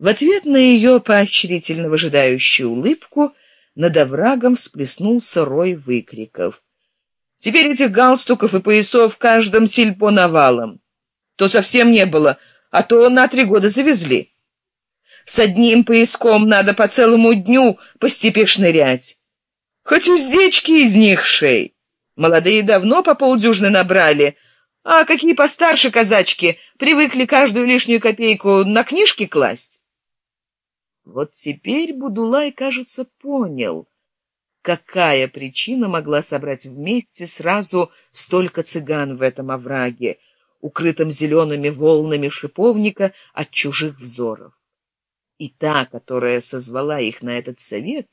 В ответ на ее поощрительно выжидающую улыбку над оврагом всплеснулся рой выкриков. «Теперь этих галстуков и поясов в каждом сельпо навалом. То совсем не было, а то на три года завезли. С одним пояском надо по целому дню по степи шнырять. Хоть уздечки из них шей. Молодые давно по полдюжины набрали, а какие постарше казачки привыкли каждую лишнюю копейку на книжки класть. Вот теперь Будулай, кажется, понял, какая причина могла собрать вместе сразу столько цыган в этом овраге, укрытом зелеными волнами шиповника от чужих взоров. И та, которая созвала их на этот совет,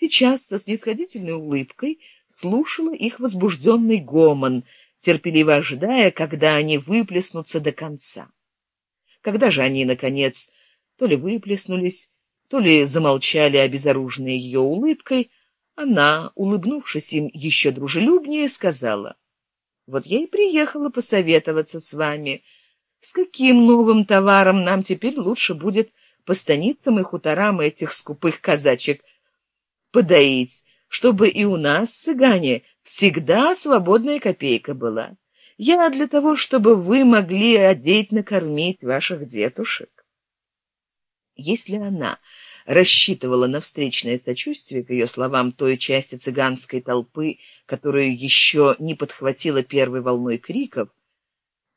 сейчас со снисходительной улыбкой слушала их возбужденный гомон, терпеливо ожидая, когда они выплеснутся до конца. Когда же они, наконец, то ли выплеснулись, то ли замолчали обезоруженные ее улыбкой, она, улыбнувшись им еще дружелюбнее, сказала, «Вот я и приехала посоветоваться с вами, с каким новым товаром нам теперь лучше будет по станицам и хуторам этих скупых казачек подоить, чтобы и у нас, цыгане, всегда свободная копейка была. Я для того, чтобы вы могли одеть, накормить ваших детушек. Если она рассчитывала на встречное сочувствие к ее словам той части цыганской толпы, которую еще не подхватила первой волной криков,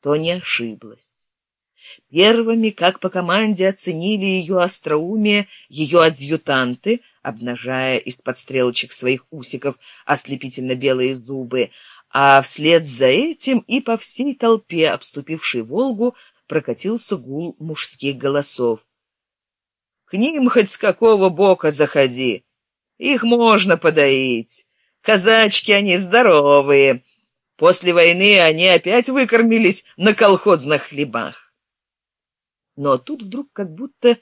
то не ошиблась. Первыми, как по команде, оценили ее остроумие ее адъютанты, обнажая из-под стрелочек своих усиков ослепительно белые зубы, а вслед за этим и по всей толпе, обступившей Волгу, прокатился гул мужских голосов. К ним хоть с какого бока заходи. Их можно подоить. Казачки они здоровые. После войны они опять выкормились на колхозных хлебах. Но тут вдруг как будто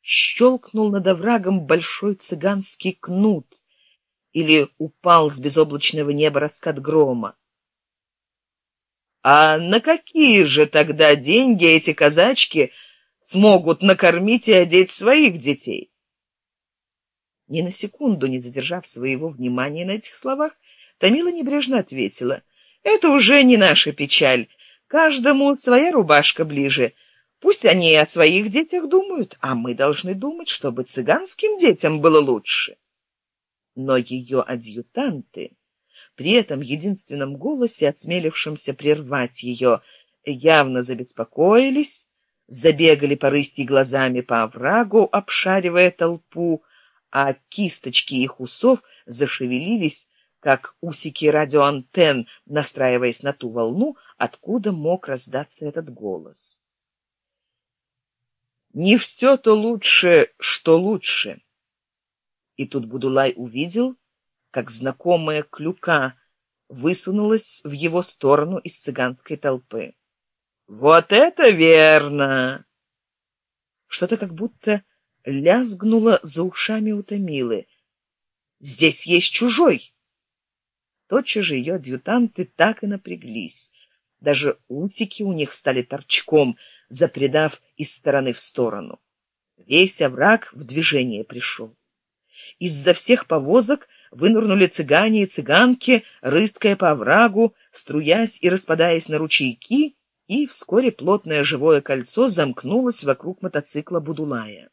щелкнул над оврагом большой цыганский кнут или упал с безоблачного неба раскат грома. А на какие же тогда деньги эти казачки смогут накормить и одеть своих детей. Ни на секунду не задержав своего внимания на этих словах, Томила небрежно ответила, «Это уже не наша печаль. Каждому своя рубашка ближе. Пусть они о своих детях думают, а мы должны думать, чтобы цыганским детям было лучше». Но ее адъютанты при этом единственном голосе, отсмелившемся прервать ее, явно забеспокоились, забегали по рысти глазами по оврагу, обшаривая толпу, а кисточки их усов зашевелились, как усики радиоантенн, настраиваясь на ту волну, откуда мог раздаться этот голос. Не все то лучше, что лучше. И тут Будулай увидел, как знакомая клюка высунулась в его сторону из цыганской толпы. Вот это верно! Что-то как будто лязгнуло за ушами у Томилы. Здесь есть чужой. Тотчас же ее адъютанты так и напряглись. Даже усики у них стали торчком, запредав из стороны в сторону. Весь овраг в движение пришел. Из-за всех повозок вынырнули цыгане и цыганки, рыская по оврагу, струясь и распадаясь на ручейки, и вскоре плотное живое кольцо замкнулось вокруг мотоцикла Будулая.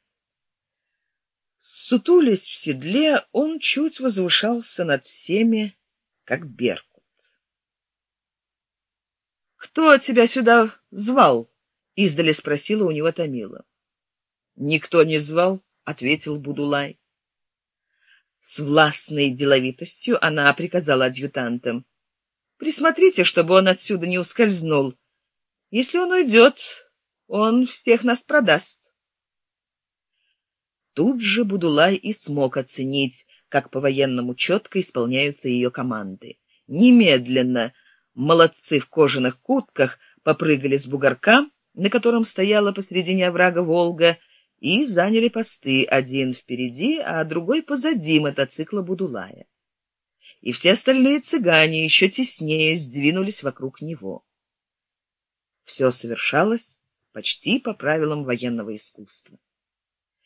Сутулясь в седле, он чуть возвышался над всеми, как беркут. «Кто тебя сюда звал?» — издали спросила у него Томила. «Никто не звал», — ответил Будулай. С властной деловитостью она приказала адъютантам. «Присмотрите, чтобы он отсюда не ускользнул. Если он уйдет, он всех нас продаст. Тут же Будулай и смог оценить, как по-военному четко исполняются ее команды. Немедленно молодцы в кожаных куртках попрыгали с бугорка, на котором стояла посредине оврага Волга, и заняли посты, один впереди, а другой позади мотоцикла Будулая. И все остальные цыгане еще теснее сдвинулись вокруг него. Все совершалось почти по правилам военного искусства.